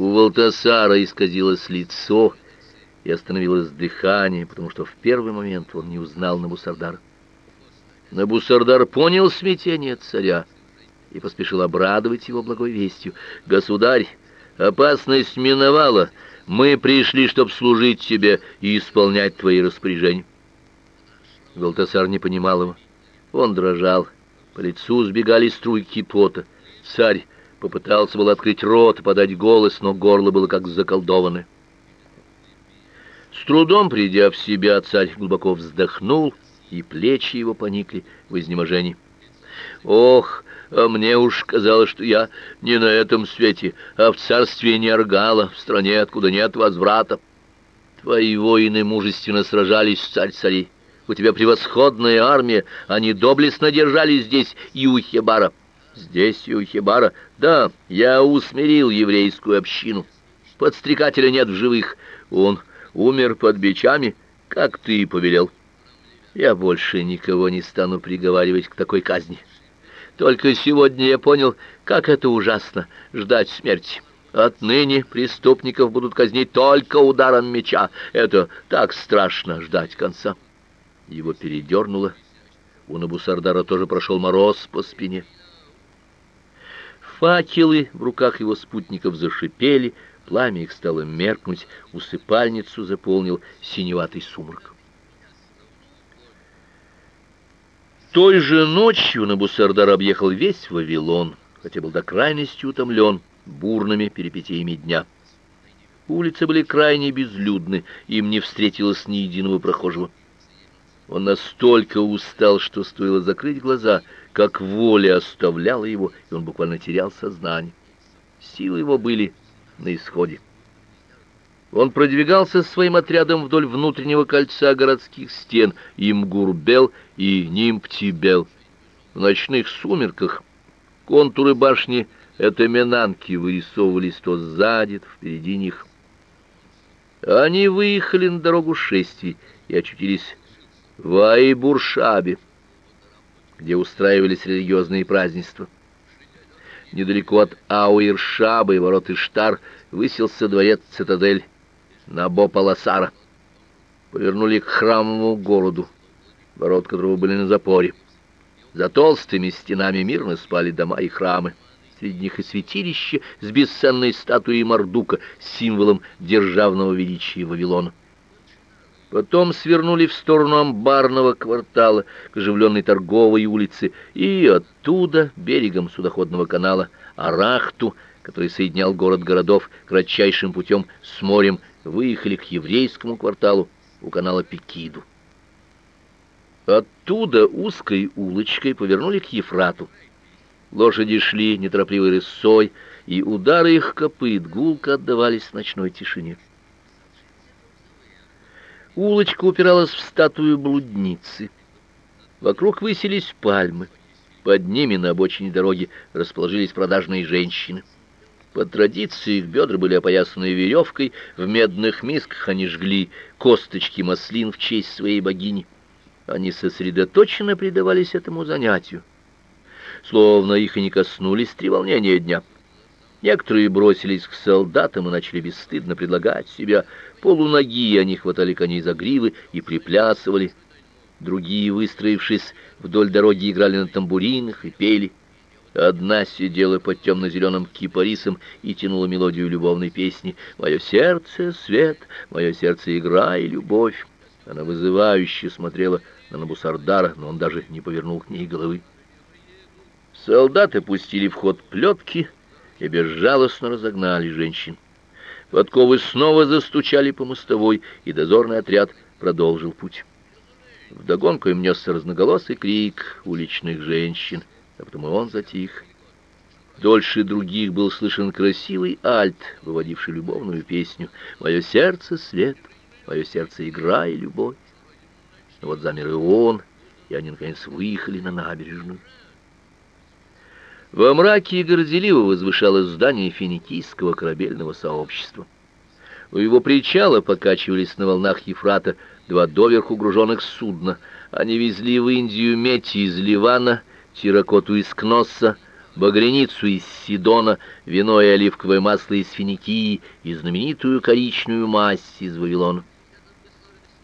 У Валтасара исказилось лицо и остановилось дыхание, потому что в первый момент он не узнал Набусардара. Набусардар понял смятение царя и поспешил обрадовать его благой вестью. «Государь, опасность миновала, мы пришли, чтобы служить тебе и исполнять твои распоряжения». Валтасар не понимал его. Он дрожал, по лицу сбегали струйки пота. Царь попытался был открыть рот, подать голос, но горло было как заколдованное. С трудом придя в себя, царь глубоко вздохнул, и плечи его поникли в изнеможении. «Ох, а мне уж казалось, что я не на этом свете, а в царстве Нергала, в стране, откуда нет возврата. Твои воины мужественно сражались, царь царей. У тебя превосходная армия, они доблестно держались здесь и у Хебара. Здесь у Хебара, да, я усмирил еврейскую общину. Подстрекателя нет в живых, он умер под бичами, как ты и повелел. Я больше никого не стану приговаривать к такой казни. Только сегодня я понял, как это ужасно ждать смерти. Отныне преступников будут казнить только ударом меча. Это так страшно ждать конца. Его передернуло. У Набусардара тоже прошел мороз по спине. Факелы в руках его спутников зашипели, пламя их стало меркнуть, усыпальницу заполнил синеватый сумрак. Той же ночью Набусардар объехал весь Вавилон, хотя был до крайности утомлен бурными перипетиями дня. Улицы были крайне безлюдны, им не встретилось ни единого прохожего. Он настолько устал, что стоило закрыть глаза, как воля оставляла его, и он буквально терял сознание. Силы его были на исходе. Он продвигался своим отрядом вдоль внутреннего кольца городских стен Имгурбел и Нимптибел. В ночных сумерках контуры башни Этаминанки вырисовывались то сзади, то впереди них. Они выехали на дорогу шествий и очутились в Айбуршабе, где устраивались религиозные празднества. Недалеко от Ауиршаба и ворот Иштар высился дворец-цитадель Набо-Паласара. Повернули к храмовому городу, ворот которого были на запоре. За толстыми стенами мирно спали дома и храмы. Среди них и святилище с бесценной статуей Мардука, символом державного величия Вавилона. Потом свернули в сторону амбарного квартала к оживленной торговой улице и оттуда берегом судоходного канала Арахту, который соединял город городов кратчайшим путем с морем, выехали к еврейскому кварталу у канала Пекиду. Оттуда узкой улочкой повернули к Ефрату. Лошади шли неторопливой рысой, и удары их копыт гулко отдавались в ночной тишине. Улочка упиралась в статую блудницы. Вокруг высились пальмы. Под ними на обочине дороги расположились продажные женщины. По традиции их бедра были опоясаны веревкой, в медных мисках они жгли косточки маслин в честь своей богини. Они сосредоточенно предавались этому занятию, словно их и не коснулись треволнения дня. Некоторые бросились к солдатам и начали бесстыдно предлагать себя. Полуноги они хватали коней за гривы и приплясывали. Другие, выстроившись вдоль дороги, играли на тамбуринах и пели. Одна сидела под темно-зеленым кипарисом и тянула мелодию любовной песни «Мое сердце — свет, мое сердце — игра и любовь». Она вызывающе смотрела на Набусардара, но он даже не повернул к ней головы. Солдаты пустили в ход плетки — и безжалостно разогнали женщин. Подковы снова застучали по мостовой, и дозорный отряд продолжил путь. Вдогонку им несся разноголосый крик уличных женщин, а потом и он затих. Дольше других был слышен красивый альт, выводивший любовную песню «Мое сердце — свет, мое сердце — игра и любовь». Но вот замер и он, и они, наконец, выехали на набережную. Во мраке горделиво возвышалось здание финикийского корабельного сообщества. У его причала покачивались на волнах Ефрата два доверху груженных судна. Они везли в Индию медь из Ливана, терракоту из Кносса, багряницу из Сидона, вино и оливковое масло из Финикии и знаменитую коричневую мазь из Вавилона.